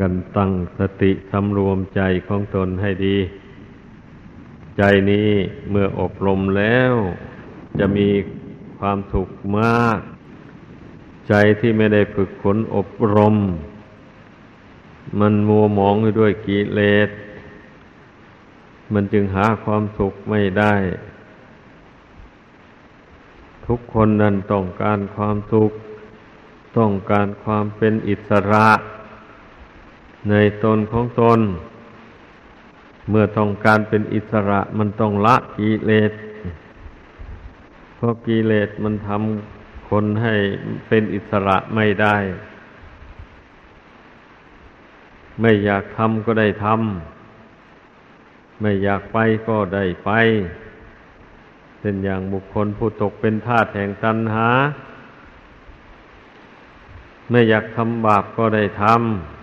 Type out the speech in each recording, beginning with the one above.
กันตั้งสติสำรวมใจของตนให้ดี ใจนี้เมื่ออบรมแล้ว จะมีความสุขมาก ใจที่ไม่ได้ฝึกฝนอบรม มันมัวหมองอยู่ด้วยกิเลสมันจึงหาความสุขไม่ได้ ทุกคนนั้นต้องการความสุข ต้องการความเป็นอิสระ ในตนของตน เมื่อต้องการเป็นอิสระมันต้องละกิเลสเพราะกิเลสมันทำคนให้เป็นอิสระไม่ได้ ไม่อยากทำก็ได้ทำไม่อยากไปก็ได้ไปเป็นอย่างบุคคลผู้ตกเป็นทาสแห่งตัณหา ไม่อยากทำบาปก็ได้ทำ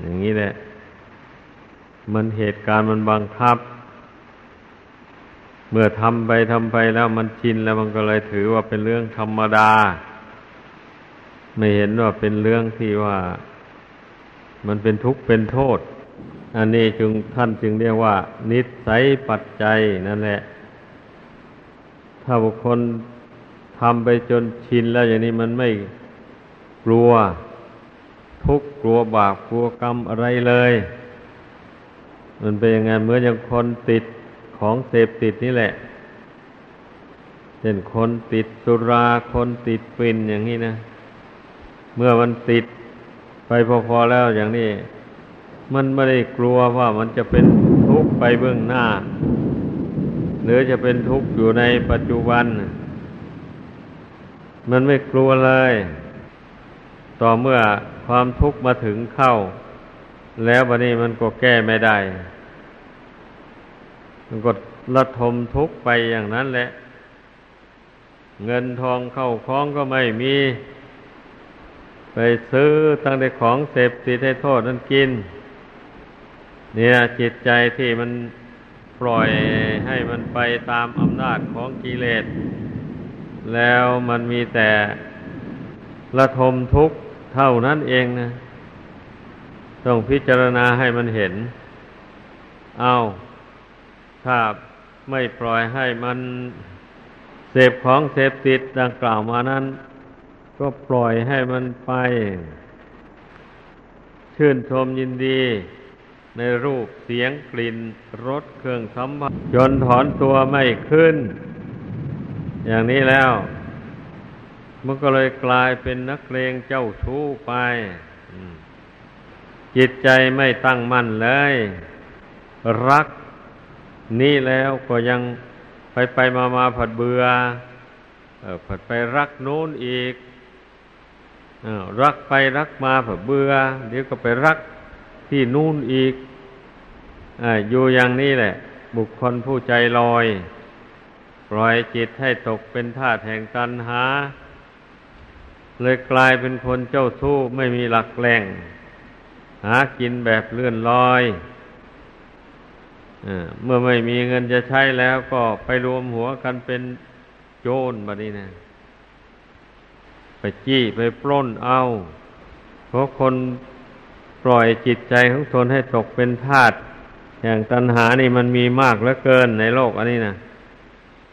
อย่างนี้แหละ มันเหตุการณ์มันบังคับ เมื่อทำไปทำไปแล้วมันชินแล้วมันก็เลยถือว่าเป็นเรื่องธรรมดา ไม่เห็นว่าเป็นเรื่องที่ว่า มันเป็นทุกข์เป็นโทษ อันนี้จึงท่านจึงเรียกว่า นิสัยปัจจัยนั่นแหละ ถ้าบุคคลทำไปจนชินแล้วอย่างนี้มันไม่กลัว ทุกข์กลัวบาปกลัวกรรมอะไรเลย มันเป็นยังไงเมื่อยังคนติดของเสพติดนี่แหละเช่นคนติดสุราคนติดฟินอย่างนี้นะ เมื่อมันติดไปพอๆแล้วอย่างนี้ มันไม่ได้กลัวว่ามันจะเป็นทุกข์ไปเบื้องหน้า หรือจะเป็นทุกข์อยู่ในปัจจุบัน มันไม่กลัวเลย ต่อเมื่อ ความทุกข์มาถึงเข้า แล้ววันนี้มันก็แก้ไม่ได้ มันก็ระทมทุกข์ไปอย่างนั้นแหละ เงินทองเข้าคล้องก็ไม่มี ไปซื้อตั้งแต่ของเสพติดให้โทษนั่นกิน เนี่ยจิตใจที่มันปล่อยให้มันไปตามอำนาจของกิเลส แล้วมันมีแต่ระทมทุกข์ เท่านั้นเองนะต้องพิจารณาให้มันเห็น เอาถ้าไม่ปล่อยให้มันเสพของเสพติดดังกล่าวมานั้น ก็ปล่อยให้มันไป ชื่นชมยินดี ในรูปเสียงกลิ่นรสเครื่องสัมผัสจนถอนตัวไม่ขึ้น อย่างนี้แล้ว มันก็เลยกลายเป็นนักเลงเจ้าชู้ไปจิตใจไม่ตั้งมั่นเลย รักนี่แล้วก็ยังไปไปมามาผัดเบืออผัดไปรักโน้นอีกอรักไปรักมาผัดเบื่อเดี๋ยวก็ไปรักที่นู่นอีกออยู่อย่างนี้แหละ บุคคลผู้ใจลอย ปล่อยจิตให้ตกเป็นทาสแห่งตัณหา เลยกลายเป็นคนเจ้าทู้ไม่มีหลักแหล่ง หากินแบบเลื่อนลอยเมื่อไม่มีเงินจะใช้แล้วก็ไปรวมหัวกันเป็นโจรบัดนี้นะไปจี้ไปปล้นเอา เพราะคนปล่อยจิตใจของตนให้ตกเป็นทาสอย่างตัณหานี่มันมีมากเหลือเกินในโลกอันนี้นะ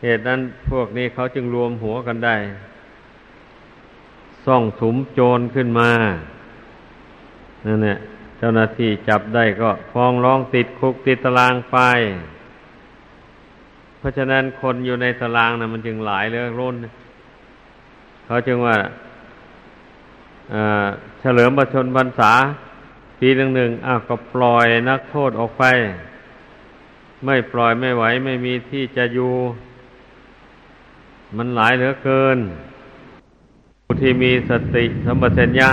เหตุนั้นพวกนี้เขาจึงรวมหัวกันได้ ซ่องสุมโจรขึ้นมานั่นแหละเจ้าหน้าที่จับได้ก็ฟ้องร้องติดคุกติดตารางไป เพราะฉะนั้นคนอยู่ในตารางนะมันจึงหลายเรื่องรุ่น เขาจึงว่าเฉลิมประชนพรรษา ปีหนึ่งหนึ่งอ้าวก็ปล่อยนักโทษออกไป ไม่ปล่อยไม่ไหวไม่มีที่จะอยู่ มันหลายเหลือเกิน ที่มีสติสมบัติญะ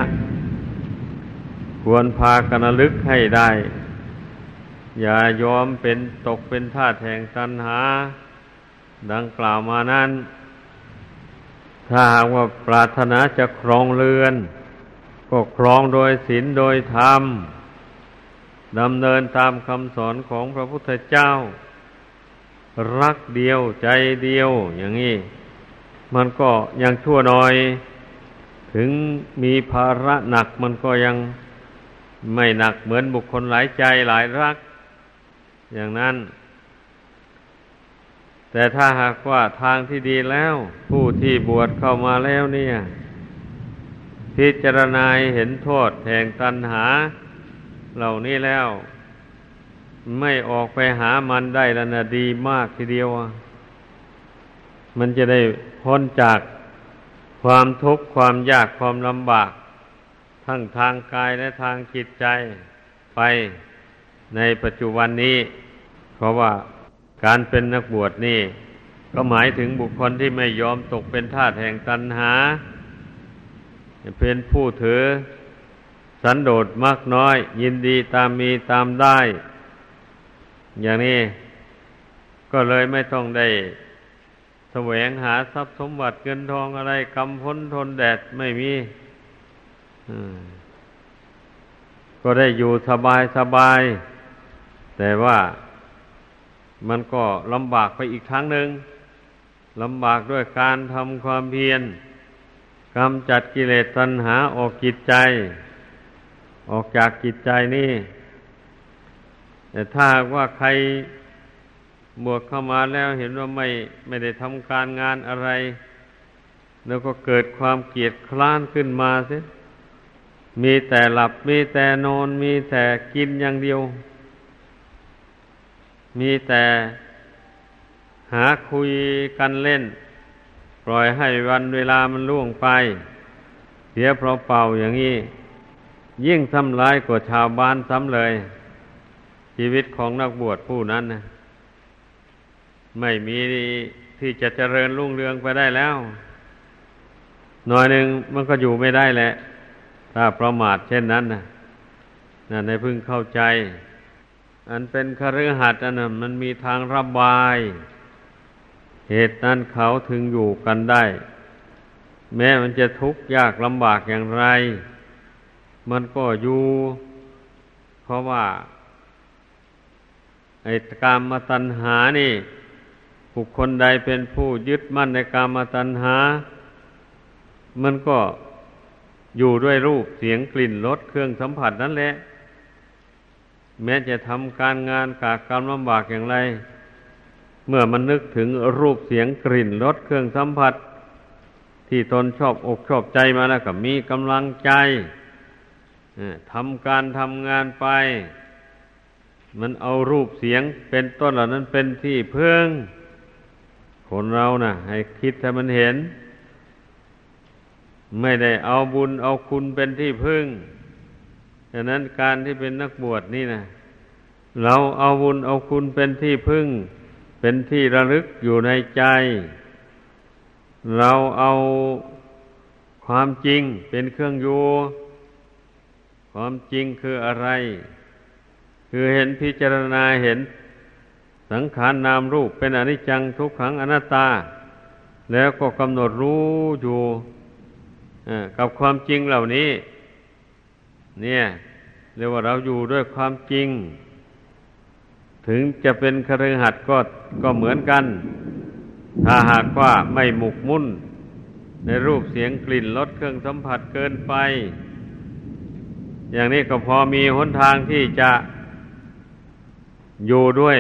ควรพากันลึกให้ได้ อย่ายอมเป็นตกเป็นท่าแห่งตัณหา ดังกล่าวมานั้น ถ้าหากว่าปรารถนาจะครองเรือน ก็ครองโดยศีลโดยธรรมดำเนินตามคำสอนของพระพุทธเจ้า รักเดียวใจเดียวอย่างนี้ มันก็ยังชั่วน้อย ถึงมีภาระหนักมันก็ยังไม่หนักเหมือนบุคคลหลายใจหลายรัก อย่างนั้น แต่ถ้าหากว่าทางที่ดีแล้ว ผู้ที่บวชเข้ามาแล้วเนี่ย พิจารณาเห็นโทษแห่งตัณหา เหล่านี้แล้ว ไม่ออกไปหามันได้แล้วนะดีมากทีเดียว มันจะได้พ้นจาก ความทุกข์ความยากความลำบาก ทั้งทางกายและทางจิตใจไปในปัจจุบันนี้ เพราะว่าการเป็นนักบวชนี่ ก็หมายถึงบุคคลที่ไม่ยอมตกเป็นทาสแห่งตัณหา เป็นผู้ถือ สันโดษมากน้อย ยินดีตามมีตามได้ อย่างนี้ก็เลยไม่ต้องได้ แสวงหาทรัพย์สมบัติเงินทองอะไรกำพ้นทนแดดไม่มีก็ได้อยู่สบายสบาย แต่ว่ามันก็ลำบากไปอีกครั้งหนึ่งลำบากด้วยการทำความเพียรกำจัดกิเลสตัณหาออกจิตใจ ออกจากจิตใจนี่ แต่ถ้าว่าใคร บวชเข้ามาแล้วเห็นว่าไม่ไม่ได้ทำการงานอะไร แล้วก็เกิดความเกียดคร้านขึ้นมาสิมีแต่หลับมีแต่นอน มีแต่กินอย่างเดียว มีแต่หาคุยกันเล่น ปล่อยให้วันเวลามันล่วงไป เสียเพราะเป่าอย่างนี้ ยิ่งทำร้ายกว่าชาวบ้านซ้ำเลย ชีวิตของนักบวชผู้นั้นนะ ไม่มีที่จะเจริญรุ่งเรืองไปได้แล้ว หน่อยหนึ่งมันก็อยู่ไม่ได้แหละ ถ้าประมาทเช่นนั้นนะนั่นในพึ่งเข้าใจ อันเป็นคฤหัสถ์อันนั้นมันมีทางระบาย เหตุนั้นเขาถึงอยู่กันได้ แม้มันจะทุกข์ยากลำบากอย่างไร มันก็อยู่ เพราะว่า ไอ้กามมาตัณหานี่ บุคคลใดเป็นผู้ยึดมั่นในกามตัณหา มันก็อยู่ด้วยรูปเสียงกลิ่นรสเครื่องสัมผัสนั่นแหละ แม้จะทำการงานกากกรรมลำบากอย่างไร เมื่อมันนึกถึงรูปเสียงกลิ่นรสเครื่องสัมผัส ที่ตนชอบอกชอบใจมาแล้วก็มีกำลังใจทำการทำงานไป มันเอารูปเสียงเป็นต้นเหล่านั้นเป็นที่เพื่อง คนเรานะ่ะ ให้คิดถ้ามันเห็น ไม่ได้เอาบุญเอาคุณเป็นที่พึ่งดังนั้นการที่เป็นนักบวชนี่นะเราเอาบุญเอาคุณเป็นที่พึ่ง เป็นที่ระลึกอยู่ในใจ เราเอาความจริงเป็นเครื่องอยู่ ความจริงคืออะไร คือเห็นพิจารณาเห็น สังขารนามรูปเป็นอนิจจังทุกขังอนัตตา แล้วก็กำหนดรู้อยู่กับความจริงเหล่านี้ เนี่ยเรียกว่าเราอยู่ด้วยความจริง ถึงจะเป็นคฤหัสถ์ก็ก็เหมือนกัน ถ้าหากว่าไม่หมกมุ่น ในรูปเสียงกลิ่นรสเครื่องสัมผัสเกินไป อย่างนี้ก็พอมีหนทางที่จะอยู่ด้วย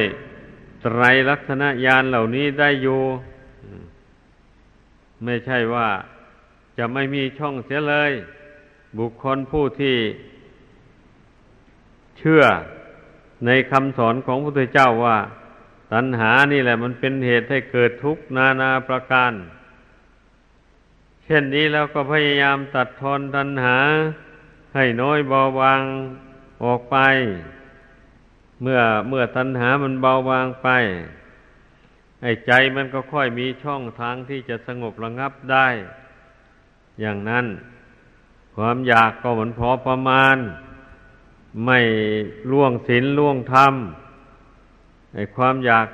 ไตรลักษณะญาณเหล่านี้ได้อยู่ไม่ใช่ว่าจะไม่มีช่องเสียเลย บุคคลผู้ที่ เชื่อในคำสอนของพระพุทธเจ้าว่า ตัณหานี่แหละมันเป็นเหตุให้เกิดทุกข์นานาประการ เช่นนี้แล้วก็พยายามตัดทอนตัณหา ให้น้อยเบาบางออกไป เมื่อเมื่อตัณหามันเบาบางไป ไอ้ใจมันก็ค่อยมีช่องทางที่จะสงบระงับได้ อย่างนั้น ความอยากก็เหมือนพอประมาณ ไม่ล่วงศีลล่วงธรรมไอ้ความอยาก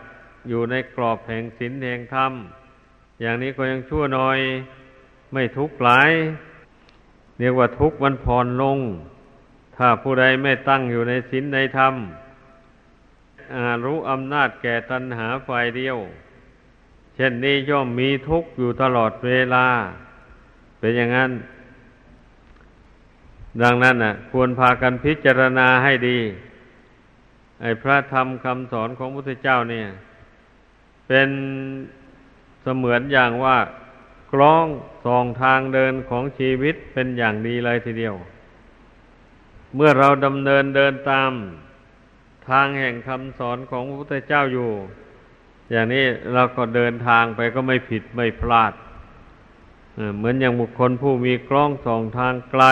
อยู่ในกรอบแห่งศีลแห่งธรรมอย่างนี้ก็ยังชั่วหน้อย ไม่ทุกข์หลายเรียกว่าทุกข์มันผ่อนลง ถ้าผู้ใดไม่ตั้งอยู่ในศีลในธรรม รู้อำนาจแก่ตัณหาฝ่ายเดียว เช่นนี้ย่อมมีทุกข์อยู่ตลอดเวลา เป็นอย่างนั้น ดังนั้นน่ะ ควรพากันพิจารณาให้ดี ไอ้พระธรรมคำสอนของพระพุทธเจ้าเนี่ย เป็นเสมือนอย่างว่ากล้องส่องทางเดินของชีวิตเป็นอย่างดีเลยทีเดียว เมื่อเราดำเนินเดินตาม ทางแห่งคำสอนของพระพุทธเจ้าอยู่ อย่างนี้เราก็เดินทางไปก็ไม่ผิดไม่พลาดเหมือนอย่างบุคคลผู้มีกล้องส่องทางไกล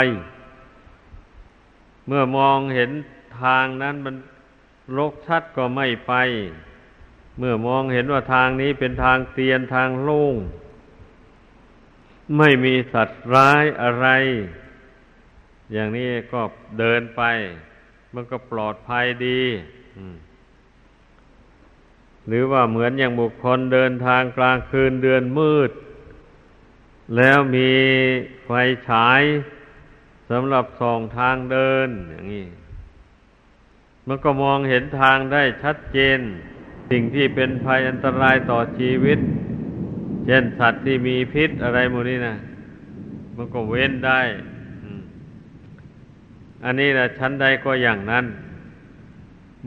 เมื่อมองเห็นทางนั้นมันรกชัดก็ไม่ไป เมื่อมองเห็นว่าทางนี้เป็นทางเตียนทางโล่งไม่มีสัตว์ร้ายอะไร อย่างนี้ก็เดินไป มันก็ปลอดภัยดีหรือว่าเหมือนอย่างบุคคลเดินทางกลางคืนเดือนมืด แล้วมีไฟฉายสำหรับส่องทางเดินอย่างนี้มันก็มองเห็นทางได้ชัดเจน สิ่งที่เป็นภัยอันตรายต่อชีวิต เช่นสัตว์ที่มีพิษอะไรหมดนี้นะมันก็เว้นได้ อันนี้นะชั้นใดก็อย่างนั้น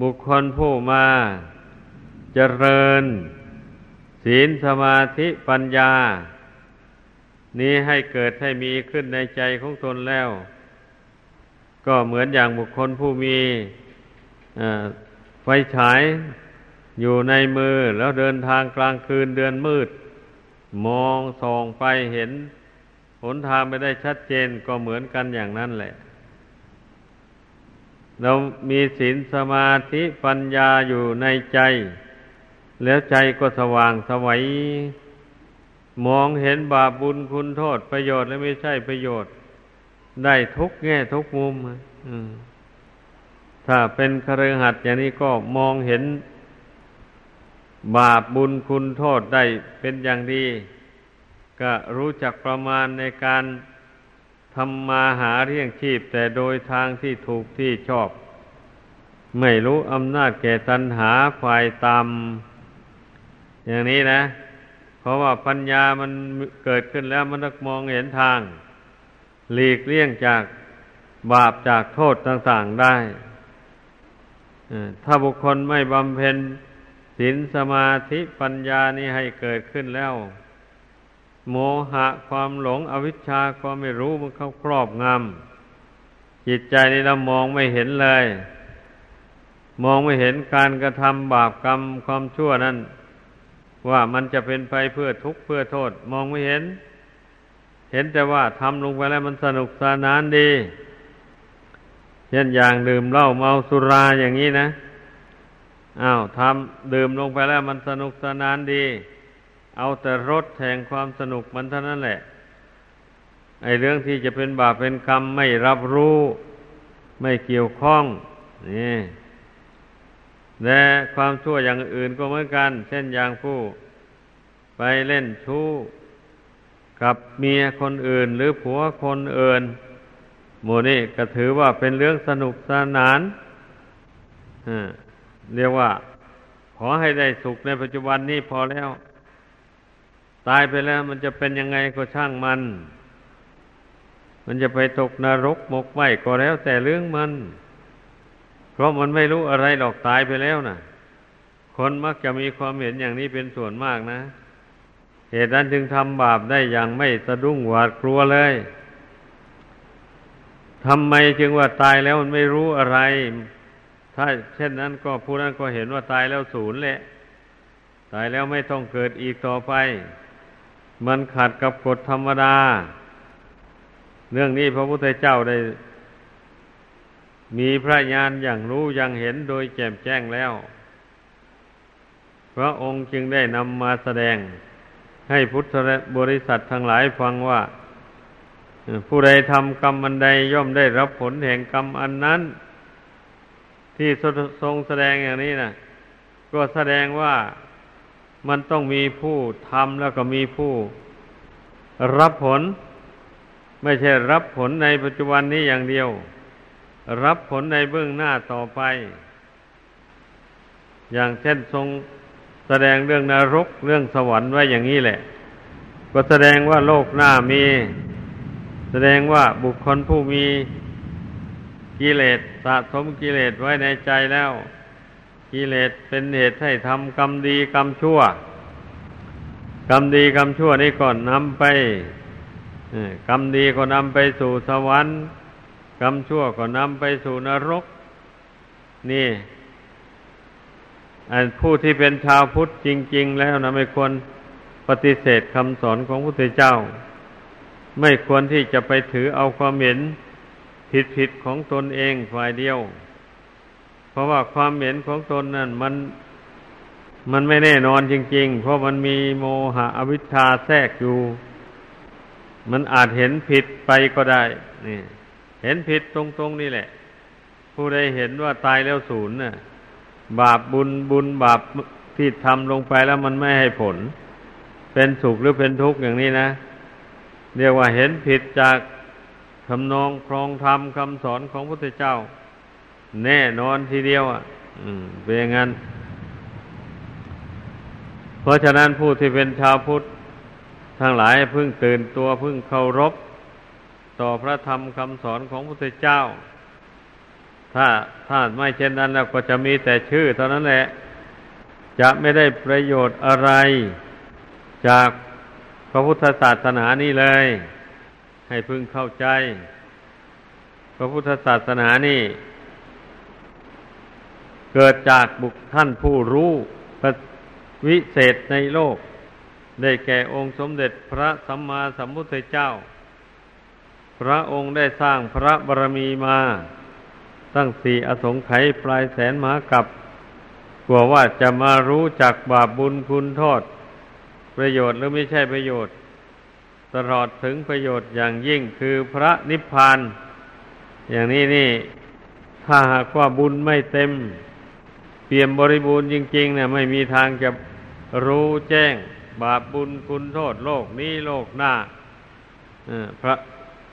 บุคคลผู้มาเจริญ ศีลสมาธิปัญญา นี้ให้เกิดให้มีขึ้นในใจของตนแล้ว ก็เหมือนอย่างบุคคลผู้มีไฟฉายอยู่ในมือแล้วเดินทางกลางคืนเดือนมืด มองส่องไปเห็น หนทางไปได้ชัดเจนก็เหมือนกันอย่างนั้นแหละ เรามีศีลสมาธิปัญญาอยู่ในใจ แล้วใจก็สว่างสวัยมองเห็นบาปบุญคุณโทษประโยชน์และไม่ใช่ประโยชน์ ได้ทุกแง่ทุกมุมถ้าเป็นคฤหัสถ์อย่างนี้ก็มองเห็น บาปบุญคุณโทษได้เป็นอย่างดี ก็รู้จักประมาณในการ ทำมาหาเรี่ยงชีพแต่โดยทางที่ถูกที่ชอบ ไม่รู้อำนาจแก่ตัณหาฝ่ายตามอย่างนี้นะ เพราะว่าปัญญามันเกิดขึ้นแล้วมันมองเห็นทาง หลีกเลี่ยงจากบาปจากโทษต่างๆได้ถ้าบุคคลไม่บำเพ็ญศีลสมาธิปัญญานี้ให้เกิดขึ้นแล้ว โมหะความหลงอวิชชาความไม่รู้มันเข้าครอบงำจิตใจนี้เรามองไม่เห็นเลย มองไม่เห็นการกระทำบาปกรรมความชั่วนั้น ว่ามันจะเป็นไปเพื่อทุกข์เพื่อโทษ มองไม่เห็น เห็นแต่ว่าทำลงไปแล้วมันสนุกสนานดีเช่นอย่างดื่มเหล้าเมาสุราอย่างนี้นะ อ้าวทำดื่มลงไปแล้วมันสนุกสนานดี เอาแต่รสแห่งความสนุกมันเท่านั้นแหละ ไอ้เรื่องที่จะเป็นบาปเป็นกรรมไม่รับรู้ ไม่เกี่ยวข้อง นี่และความชั่วอย่างอื่นก็เหมือนกัน เช่นอย่างผู้ ไปเล่นชู้กับเมียคนอื่น หรือผัวคนอื่นหมู่นี้ก็ถือว่าเป็นเรื่องสนุกสนานอ่าเรียกว่า ขอให้ได้สุขในปัจจุบันนี้พอแล้ว ตายไปแล้วมันจะเป็นยังไงก็ช่างมัน มันจะไปตกนรกหมกไหมก็แล้วแต่เรื่องมัน เพราะมันไม่รู้อะไรหรอกตายไปแล้วนะคนมักจะมีความเห็นอย่างนี้เป็นส่วนมากนะ เหตุนั้นจึงทำบาปได้อย่างไม่สะดุ้งหวาดกลัวเลยทำไมจึงว่าตายแล้วมันไม่รู้อะไร ถ้าเช่นนั้นก็ผู้นั้นก็เห็นว่าตายแล้วศูนย์แหละ ตายแล้วไม่ต้องเกิดอีกต่อไป มันขัดกับกฎธรรมดา เรื่องนี้พระพุทธเจ้าได้ มีพระญาณอย่างรู้อย่างเห็นโดยแจ่มแจ้งแล้ว พระองค์จึงได้นำมาแสดง ให้พุทธบริษัททั้งหลายฟังว่า ผู้ใดทำกรรมอันใดย่อมได้รับผลแห่งกรรมอันนั้น ที่ทรงแสดงอย่างนี้นะก็แสดงว่า มันต้องมีผู้ทำแล้วก็มีผู้ รับผล ไม่ใช่รับผลในปัจจุบันนี้อย่างเดียว รับผลในเบื้องหน้าต่อไป อย่างเช่นทรงแสดงเรื่องนรกเรื่องสวรรค์ไว้อย่างนี้แหละ ก็แสดงว่าโลกหน้ามี แสดงว่าบุคคลผู้มีกิเลสสะสมกิเลสไว้ในใจแล้ว กิเลสเป็นเหตุให้ทำกรรมดีกรรมชั่ว กรรมดีกรรมชั่วนี่ก่อนนำไปกรรมดีก็นำไปสู่สวรรค์กรรมชั่วก็นำไปสู่นรก นี่อันผู้ที่เป็นชาวพุทธจริง ๆ แล้วนะไม่ควรปฏิเสธคำสอนของพระพุทธเจ้า ไม่ควรที่จะไปถือเอาความเห็นผิดผิดของตนเองฝ่ายเดียว ราะว่าความเห็นของตนนั่นมันมันไม่แน่นอนจริง ๆ เพราะมันมีโมหะอวิชชาแทรกอยู่ มันอาจเห็นผิดไปก็ได้ นี่ เห็นผิดตรงๆนี่แหละ ผู้ใดเห็นว่าตายแล้วศูนย์น่ะ บาปบุญบุญบาปที่ทำลงไปแล้วมันไม่ให้ผล เป็นสุขหรือเป็นทุกข์อย่างนี้นะ เรียกว่าเห็นผิดจากทำนองครองธรรมคำสอนของพระพุทธเจ้า แน่นอนทีเดียวอะเป็นอย่างนั้น เพราะฉะนั้นผู้ที่เป็นชาวพุทธทั้งหลายพึ่งตื่นตัวพึ่งเคารพ ต่อพระธรรมคำสอนของพระพุทธเจ้า ถ้าถ้าไม่เช่นนั้นแล้วก็จะมีแต่ชื่อเท่านั้นแหละ จะไม่ได้ประโยชน์อะไร จากพระพุทธศาสนานี้เลย ให้พึงเข้าใจ พระพุทธศาสนานี่ เกิดจากบุคท่านผู้รู้วิเศษในโลก ได้แก่องค์สมเด็จพระสัมมาสัมพุทธเจ้า พระองค์ได้สร้างพระบารมีมา ตั้งสี่อสงไขยปลายแสนมากับกลัวว่าจะมารู้จักบาปบุญคุณโทษ ประโยชน์หรือไม่ใช่ประโยชน์ ตลอดถึงประโยชน์อย่างยิ่งคือพระนิพพาน อย่างนี้นี่ ถ้าหากว่าบุญไม่เต็ม เปี่ยมบริบูรณ์จริงๆเนี่ยไม่มีทางจะรู้แจ้ง บาปบุญคุณโทษโลกนี้โลกหน้าพระ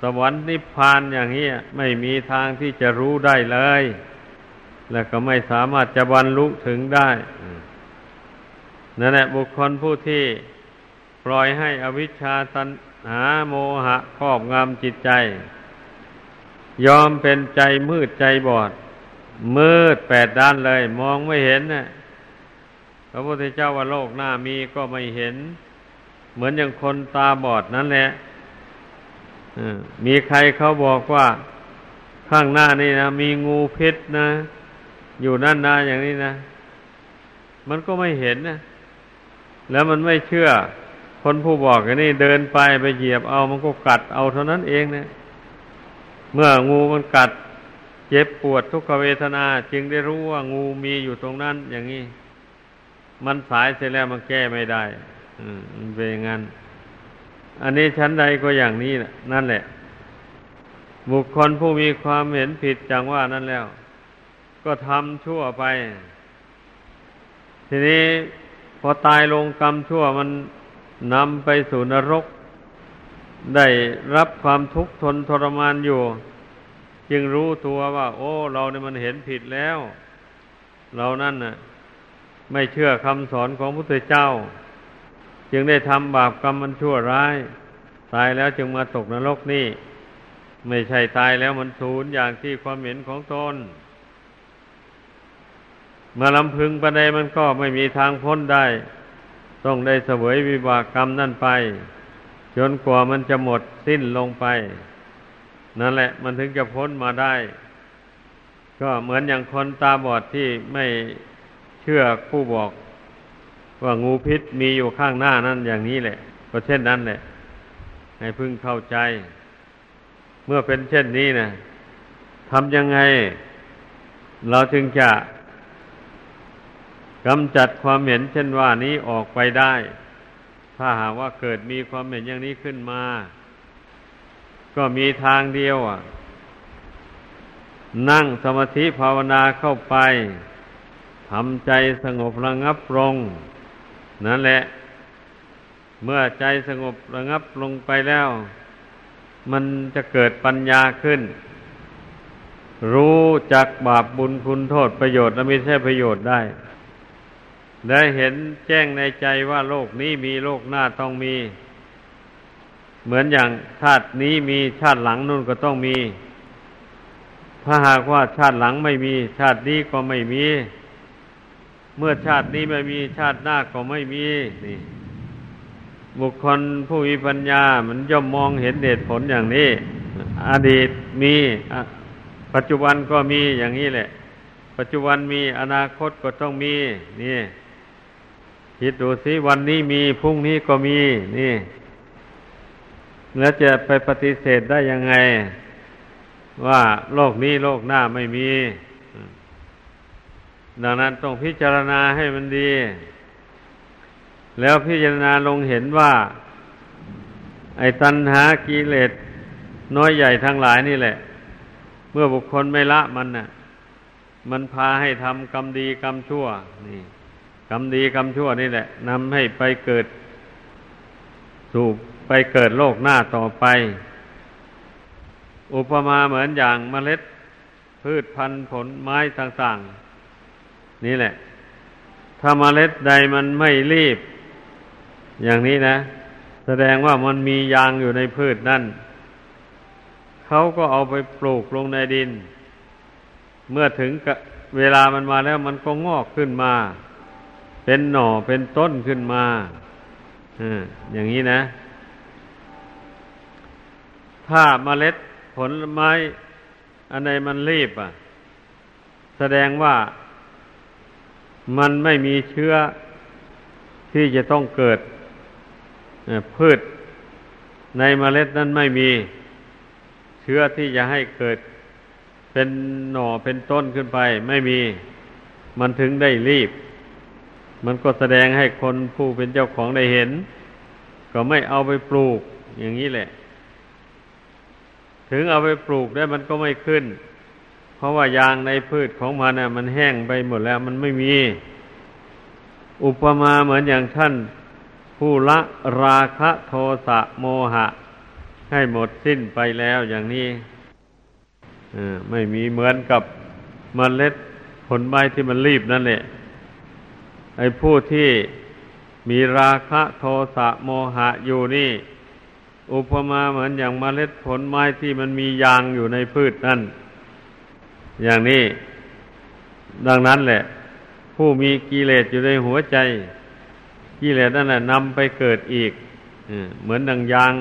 สวรรค์นิพพานอย่างนี้ไม่มีทางที่จะรู้ได้เลย แล้วก็ไม่สามารถจะบรรลุถึงได้นั่นแหละบุคคลผู้ที่ปล่อยให้อวิชชาตันหาโมหะครอบงำจิตใจ ยอมเป็นใจมืดใจบอด มืดแปดด้านเลย มองไม่เห็นนะพระพุทธเจ้าว่าโลกหน้ามีก็ไม่เห็น เหมือนอย่างคนตาบอดนั่นแหละมีใครเขาบอกว่าข้างหน้านี่นะมีงูพิษนะ อยู่นั่นนาอย่างนี้นะ มันก็ไม่เห็นนะแล้วมันไม่เชื่อ คนผู้บอกอย่างนี้เดินไปไปเหยียบเอามันก็กัดเอาเท่านั้นเองเนี่ยเมื่องูมันกัด เจ็บปวดทุกขเวทนา จึงได้รู้ว่างูมีอยู่ตรงนั้น อย่างนี้ มันสายเสร็จแล้วมันแก้ไม่ได้อืมเป็นอย่างนั้น อันนี้ชั้นใดก็อย่างนี้นั่นแหละ บุคคลผู้มีความเห็นผิดจังว่านั่นแล้ว ก็ทำชั่วไป ทีนี้พอตายลงกรรมชั่วมันนำไปสู่นรก ได้รับความทุกข์ทนทรมานอยู่ จึงรู้ตัวว่า โอ้ เราเนี่ยมันเห็นผิดแล้ว เรานั่นน่ะ ไม่เชื่อคำสอนของพระพุทธเจ้า จึงได้ทำบาปกรรมมันชั่วร้าย ตายแล้วจึงมาตกนรกนี่ ไม่ใช่ตายแล้วมันสูญอย่างที่ความเห็นของตนเมาลำพึงประเดมันก็ไม่มีทางพ้นได้ ต้องได้เสวยวิบากกรรมนั่นไป จนกว่ามันจะหมดสิ้นลงไป นั่นแหละ มันถึงจะพ้นมาได้ ก็เหมือนอย่างคนตาบอดที่ไม่เชื่อผู้บอก ว่างูพิษมีอยู่ข้างหน้านั่นอย่างนี้แหละ ก็เช่นนั้นแหละ ให้พึงเข้าใจ เมื่อเป็นเช่นนี้นะทำยังไง เราจึงจะกำจัดความเห็นเช่นว่านี้ออกไปได้ ถ้าหากว่าเกิดมีความเห็นอย่างนี้ขึ้นมา ก็มีทางเดียวอะ นั่งสมาธิภาวนาเข้าไปทำใจสงบระงับลง นั่นแหละ เมื่อใจสงบระงับลงไปแล้ว มันจะเกิดปัญญาขึ้น รู้จักบาปบุญคุณโทษประโยชน์และไม่ใช่ประโยชน์ได้ ได้เห็นแจ้งในใจว่าโลกนี้มีโลกหน้าต้องมี เหมือนอย่างชาตินี้มีชาติหลังนู่นก็ต้องมี ถ้าหากว่าชาติหลังไม่มี ชาตินี้ก็ไม่มี เมื่อชาตินี้ไม่มีชาติหน้าก็ไม่มีนี่ บุคคลผู้มีปัญญา มันย่อมมองเห็นเหตุผลอย่างนี้ อดีตมีปัจจุบันก็มีอย่างนี้แหละ ปัจจุบันมีอนาคตก็ต้องมี นี่คิดดูสิวันนี้มีพรุ่งนี้ก็มี นี่ แล้วจะไปปฏิเสธได้ยังไง ว่าโลกนี้โลกหน้าไม่มี ดังนั้นต้องพิจารณาให้มันดี แล้วพิจารณาลงเห็นว่า ไอ้ตัณหากิเลสน้อยใหญ่ทั้งหลายนี่แหละ เมื่อบุคคลไม่ละมันน่ะ มันพาให้ทำกรรมดีกรรมชั่ว นี่กรรมดีกรรมชั่วนี่แหละนำให้ไปเกิดสู่ ไปเกิดโลกหน้าต่อไป อุปมาเหมือนอย่างเมล็ด พืชพันธุ์ผลไม้ต่างๆ นี่แหละ ถ้าเมล็ดใดมันไม่รีบ อย่างนี้นะ แสดงว่ามันมียางอยู่ในพืชนั่น เขาก็เอาไปปลูกลงในดิน เมื่อถึงเวลามันมาแล้วมันก็งอกขึ้นมา เป็นหน่อเป็นต้นขึ้นมา อย่างนี้นะ ถ้าเมล็ดผลไม้อันใดมันรีบอะ แสดงว่ามันไม่มีเชื้อที่จะต้องเกิดพืชในเมล็ดนั้นไม่มีเชื้อที่จะให้เกิดเป็นหน่อเป็นต้นขึ้นไป ไม่มีมันถึงได้รีบ มันก็แสดงให้คนผู้เป็นเจ้าของได้เห็น ก็ไม่เอาไปปลูกอย่างนี้แหละ ถึงเอาไปปลูกได้มันก็ไม่ขึ้น เพราะว่ายางในพืชของมันน่ะ มันแห้งไปหมดแล้วมันไม่มี อุปมาเหมือนอย่างท่าน ผู้ละราคะโทสะโมหะ ให้หมดสิ้นไปแล้วอย่างนี้ไม่มีเหมือนกับมเมล็ดผลไม้ที่มันรีบนั่นแหละไอ้ผู้ที่มีราคะโทสะโมหะอยู่นี่ อุปมาเหมือนอย่างเมล็ดผลไม้ที่มันมียางอยู่ในพืชนั่น อย่างนี้ ดังนั้นแหละ ผู้มีกิเลสอยู่ในหัวใจ กิเลสนั่นแหละนำไปเกิดอีกเหมือนดังยาง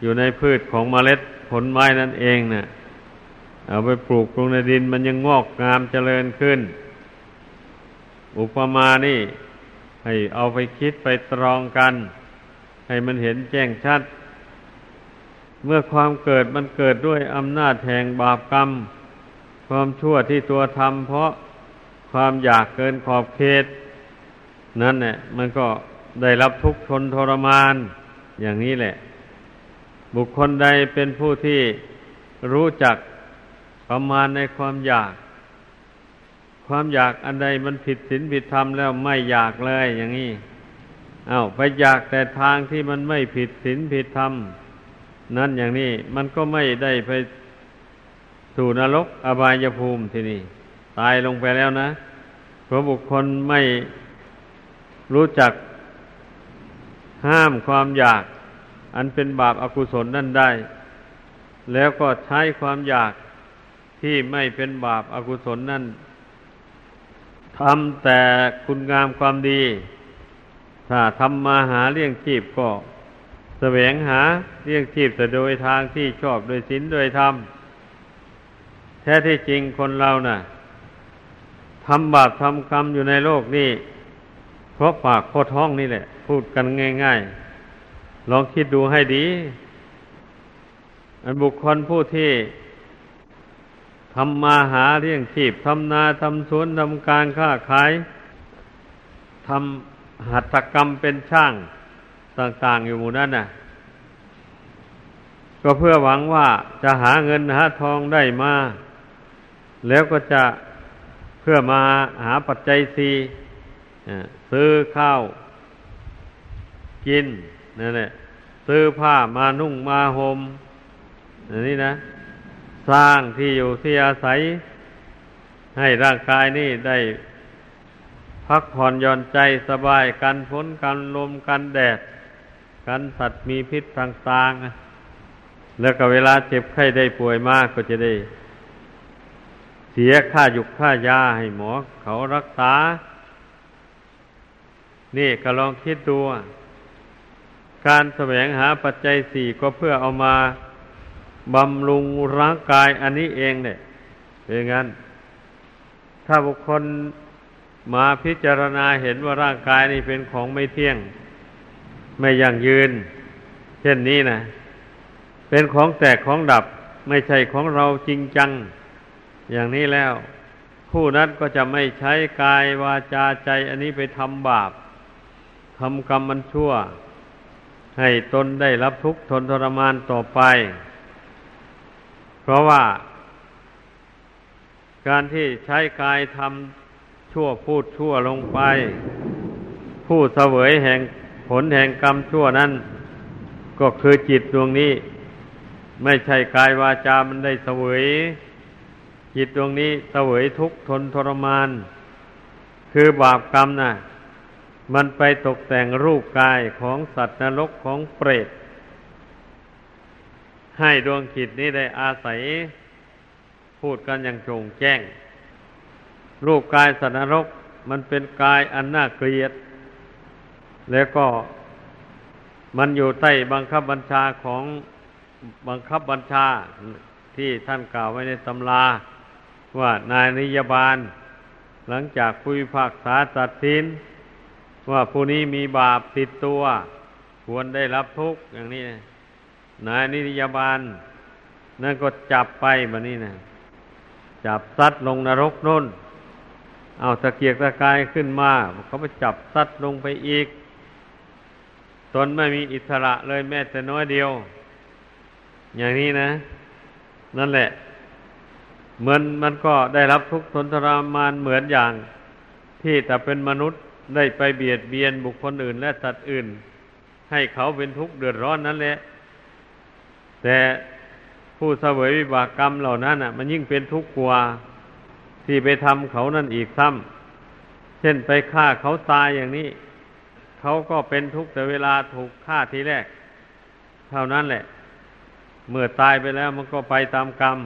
อยู่ในพืชของเมล็ดผลไม้นั่นเองนะ่ะเอาไปปลูกลงในดินมันยังงอกงามเจริญขึ้น อุปมานี่ ให้เอาไปคิดไปตรองกัน ให้มันเห็นแจ้งชัด เมื่อความเกิดมันเกิดด้วยอำนาจแห่งบาปกรรม ความชั่วที่ตัวทำเพราะความอยากเกินขอบเขต นั่นเนี่ยมันก็ได้รับทุกข์ทนทรมาน อย่างนี้แหละ บุคคลใดเป็นผู้ที่รู้จักประมาณในความอยาก ความอยากอันใดมันผิดศีลผิดธรรมแล้วไม่อยากเลยอย่างนี้อา้าวไปอยากแต่ทางที่มันไม่ผิดศีลผิดธรรม นั่นอย่างนี้มันก็ไม่ได้ไปสู่นรกอบายภูมิที่นี่ ตายลงไปแล้วนะเพราะบุคคลไม่รู้จักห้ามความอยาก อันเป็นบาปอากุศลนั่นได้ แล้วก็ใช้ความอยากที่ไม่เป็นบาปอากุศลนั่นทำแต่คุณงามความดี ถ้าทำมาหาเลี้ยงชีพก็ แสวงหาเลี้ยงชีพแต่โดยทางที่ชอบโดยศีลโดยธรรม แท้ที่จริงคนเรานะ่ะทำบาปทำกรรมอยู่ในโลกนี้เพราะปากโคท้องนี่แหละ พูดกันง่าย ๆ ลองคิดดูให้ดี อันบุคคลผู้ที่ทำมาหาเลี้ยงชีพทำนาทำสวนทำการค้าขายทำหัตถกรรมเป็นช่าง ต่างๆอยู่หมู่นั้นน่ะ ก็เพื่อหวังว่าจะหาเงินหาทองได้มา แล้วก็จะเพื่อมาหาปัจจัยสีซื้อข้าว กินนั่นแหละซื้อผ้ามานุ่งมาหม่มอันนี้นะ สร้างที่อยู่ที่อาศัย ให้ร่างกายนี่ได้พักผ่อนหย่อนใจสบายกันฝนกันลมกันแดด กันสัตว์มีพิษต่างๆ แล้วก็เวลาเจ็บไข้ได้ป่วยมากก็จะได้ เสียค่าหยุกค่ายาให้หมอเขารักษา นี่ก็ลองคิดดูการแสวงหาปัจจัยสี่ก็เพื่อเอามาบำรุงร่างกายอันนี้เองเนี่ยเป็นงั้น ถ้าบุคคลมาพิจารณาเห็นว่าร่างกายนี้เป็นของไม่เที่ยง ไม่ยั่งยืน เช่นนี้นะ เป็นของแตกของดับไม่ใช่ของเราจริงจัง อย่างนี้แล้ว ผู้นั้นก็จะไม่ใช้กายวาจาใจอันนี้ไปทำบาปทำกรรมมันชั่ว ให้ตนได้รับทุกข์ทนทรมานต่อไป เพราะว่า การที่ใช้กายทำชั่วพูดชั่วลงไป ผู้เสวยแห่ง ผลแห่งกรรมชั่วนั้น ก็คือจิตดวงนี้ ไม่ใช่กายวาจามันได้เสวย จิตดวงนี้เสวยทุกทนทรมาน คือบาปกรรมนะ่ะ มันไปตกแต่งรูปกายของสัตว์นรกของเปรต ให้ดวงจิตนี้ได้อาศัย พูดกันอย่างโจงแจ้ง รูปกายสัตว์นรกมันเป็นกายอันน่าเกลียด แล้วก็มันอยู่ใต้บังคับบัญชาของบังคับบัญชาที่ท่านกล่าวไว้ในตำรา ว่านายนิยบาล หลังจากคุยภาคษาตัดสิน ว่าผู้นี้มีบาปติดตัว ควรได้รับทุกข์อย่างนี้ นายนิยบาล นั่นก็จับไปแบบนี้นะจับซัดลงนรกนุ่น เอาตะเกียกตะกายขึ้นมา เขาไปจับซัดลงไปอีก ตนไม่มีอิสระเลยแม้แต่น้อยเดียว อย่างนี้นะ นั่นแหละเหมือนมันก็ได้รับทุกข์ทนทรมานเหมือนอย่าง ที่แต่เป็นมนุษย์ได้ไปเบียดเบียนบุคคลอื่น และสัตว์อื่น ให้เขาเป็นทุกข์เดือดร้อนนั่นแหละ แต่ผู้เสวยวิบากกรรมเหล่านั้นอะ มันยิ่งเป็นทุกข์กว่าที่ไปทำเขานั่นอีกซ้ำเช่นไปฆ่าเขาตายอย่างนี้ เขาก็เป็นทุกข์แต่เวลาถูกฆ่าทีแรก เท่านั้นแหละ เมื่อตายไปแล้วมันก็ไปตามกรรม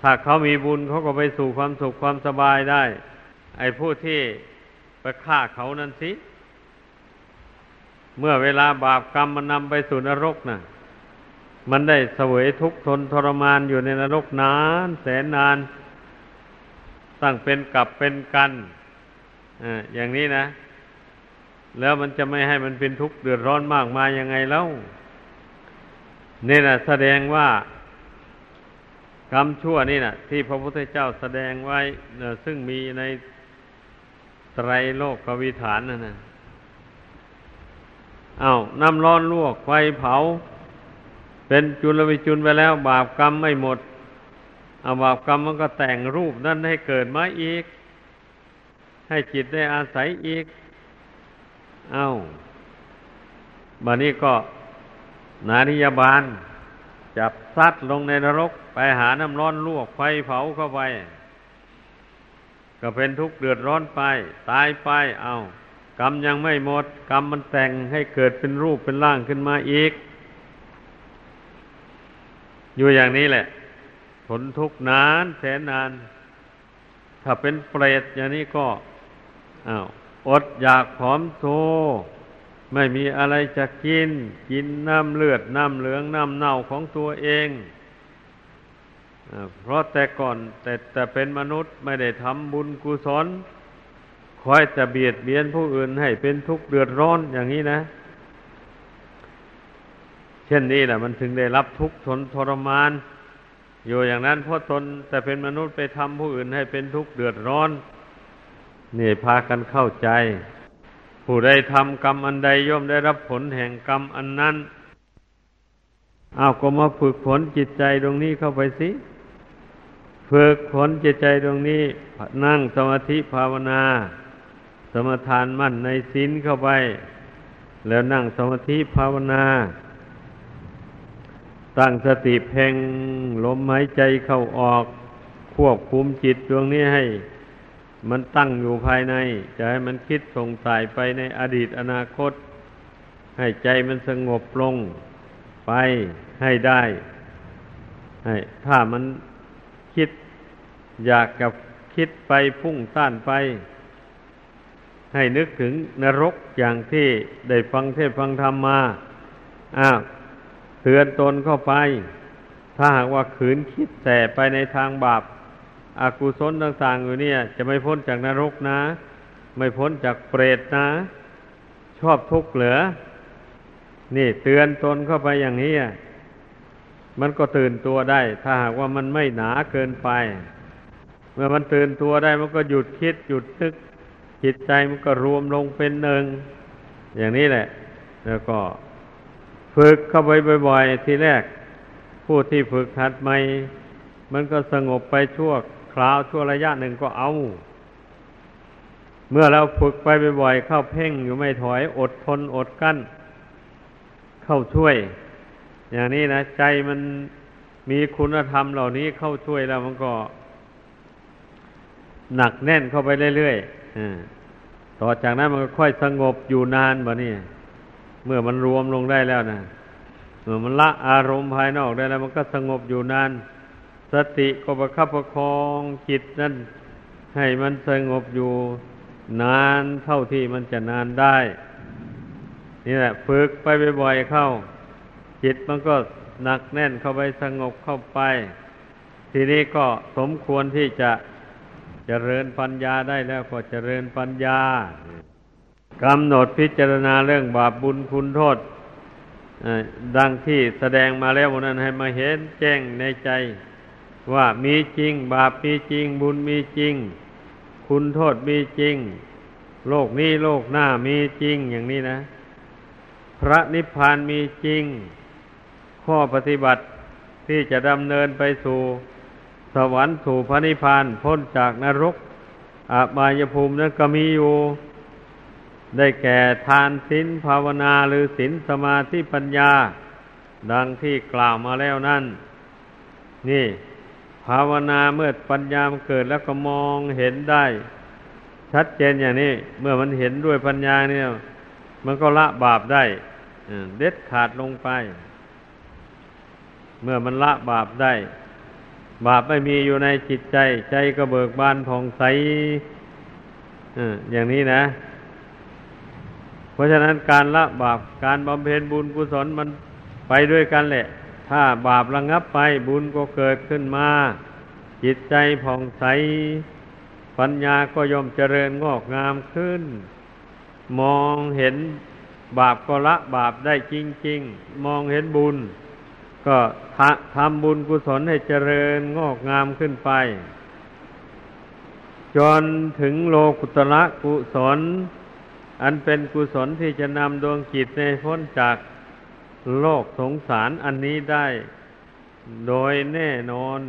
ถ้าเขามีบุญเขาก็ไปสู่ความสุขความสบายได้ ไอ้ผู้ที่ไปฆ่าเขานั่นสิ เมื่อเวลาบาปกรรมมันนำไปสู่นรกนะ่ะ มันได้เสวยทุกข์ทนทรมานอยู่ในนรกนาน แสนนานตั้งเป็นกับเป็นกันออย่างนี้นะ แล้วมันจะไม่ให้มันเป็นทุกข์เดือดร้อนมากมายยังไงแล้วนี่นะแสดงว่ากรรมชั่วนี่นะที่พระพุทธเจ้าแสดงไว้ซึ่งมีในไตรโลกกวิฐานนั่นนะเอาน้ำร้อนลวกไฟเผา เป็นจุลวิจุลไปแล้ว บาปกรรมไม่หมดอาบาปกรรมมันก็แต่งรูปนั่นให้เกิดมาอีก ให้จิตได้อาศัยอีก เอาบันนี้ก็นานิยบาล จับซัดลงในนรก ไปหาน้ำร้อนลวกไฟเผาเข้าไป ก็เป็นทุกข์เดือดร้อนไป ตายไป เอากรรมยังไม่หมด กรรมมันแต่งให้เกิดเป็นรูปเป็นร่างขึ้นมาอีก อยู่อย่างนี้แหละ ทนทุกข์นาน แสนนาน ถ้าเป็นเปรตอย่างนี้ก็อ้าว อดอยากผอมโซ ไม่มีอะไรจะกิน กินน้ำเลือด น้ำเหลือง น้ำเน่าของตัวเองเพราะแต่ก่อนแต่แต่เป็นมนุษย์ไม่ได้ทำบุญกุศลคอยจะเบียดเบียนผู้อื่นให้เป็นทุกข์เดือดร้อนอย่างนี้นะ เช่นนี้แหละมันถึงได้รับทุกข์ทนทรมาน อยู่อย่างนั้นเพราะตนแต่เป็นมนุษย์ไปทำผู้อื่นให้เป็นทุกข์เดือดร้อน นี่พากันเข้าใจ ผู้ใดทำกรรมอันใดย่อมได้รับผลแห่งกรรมอันนั้นเอาก็มาฝึกฝนจิตใจตรงนี้เข้าไปสิ ฝึกฝนจิตใจตรงนี้ นั่งสมาธิภาวนา สมทานมั่นในศีลเข้าไป แล้วนั่งสมาธิภาวนา ตั้งสติเพ่งลมหายใจเข้าออก ควบคุมจิตดวงนี้ให้ มันตั้งอยู่ภายใน จะให้มันคิดส่งสายไปในอดีตอนาคต ให้ใจมันสงบลงไปให้ได้ให้ถ้ามันคิดอยากกับคิดไปพุ่งซ่านไป ให้นึกถึงนรกอย่างที่ได้ฟังเทศฟังธรรมมาอ้าวเตือนตนเข้าไป ถ้าหากว่าขืนคิดแต่ไปในทางบาป อกุศลต่างๆอยู่เนี่ย จะไม่พ้นจากนรกนะ ไม่พ้นจากเปรตนะ ชอบทุกข์เหลือ นี่เตือนตนเข้าไปอย่างนี้มันก็ตื่นตัวได้ ถ้าหากว่ามันไม่หนาเกินไป เมื่อมันตื่นตัวได้มันก็หยุดคิดหยุดนึกจิตใจมันก็รวมลงเป็นหนึ่ง อย่างนี้แหละ แล้วก็ฝึกเข้าไปบ่อย ๆ ทีแรก ผู้ที่ฝึกหัดใหม่ มันก็สงบไปชั่ว ราวชั่วระยะหนึ่งก็เอา เมื่อเราฝึกไปบ่อยๆเข้าเพ่งอยู่ไม่ถอยอดทนอดกั้น เข้าช่วย อย่างนี้นะใจมันมีคุณธรรมเหล่านี้เข้าช่วยแล้วมันก็ หนักแน่นเข้าไปเรื่อยๆต่อจากนั้นมันก็ค่อยสงบอยู่นานบ่นี่เมื่อมันรวมลงได้แล้วนะเมื่อมันละอารมณ์ภายนอกได้แล้ว มันก็สงบอยู่นาน สติก็ประคับประคองจิตนั่นให้มันสงบอยู่นานเท่าที่มันจะนานได้ นี่แหละฝึกไปบ่อยๆเข้า จิตมันก็หนักแน่นเข้าไปสงบเข้าไป ทีนี้ก็สมควรที่จะเจริญปัญญาได้แล้วก็เจริญปัญญากำหนดพิจารณาเรื่องบาปบุญคุณโทษดังที่แสดงมาแล้วนั้นให้มาเห็นแจ้งในใจ ว่ามีจริง บาปมีจริง บุญมีจริง คุณโทษมีจริง โลกนี้โลกหน้ามีจริงอย่างนี้นะ พระนิพพานมีจริง ข้อปฏิบัติที่จะดำเนินไปสู่สวรรค์สู่พระนิพพานพ้นจากนรกอาบายภูมินั้นก็มีอยู่ ได้แก่ทานศีลภาวนาหรือศีลสมาธิปัญญา ดังที่กล่าวมาแล้วนั่น นี่ ภาวนาเมื่อปัญญามันเกิดแล้วก็มองเห็นได้ ชัดเจนอย่างนี้ เมื่อมันเห็นด้วยปัญญาเนี่ย มันก็ละบาปได้เด็ดขาดลงไป เมื่อมันละบาปได้ บาปไม่มีอยู่ในจิตใจ ใจก็เบิกบานผ่องใสอย่างนี้นะ เพราะฉะนั้นการละบาปการบำเพ็ญบุญกุศลมันไปด้วยกันแหละ ถ้าบาประงับไปบุญก็เกิดขึ้นมา จิตใจผ่องใส ปัญญาก็ย่อมเจริญงอกงามขึ้น มองเห็นบาปก็ละบาปได้จริง ๆ มองเห็นบุญ ก็ทำบุญกุศลให้เจริญงอกงามขึ้นไป จนถึงโลกุตละกุศล อันเป็นกุศลที่จะนำดวงจิตในพ้นจาก โลกสงสารอันนี้ได้โดยแน่นอน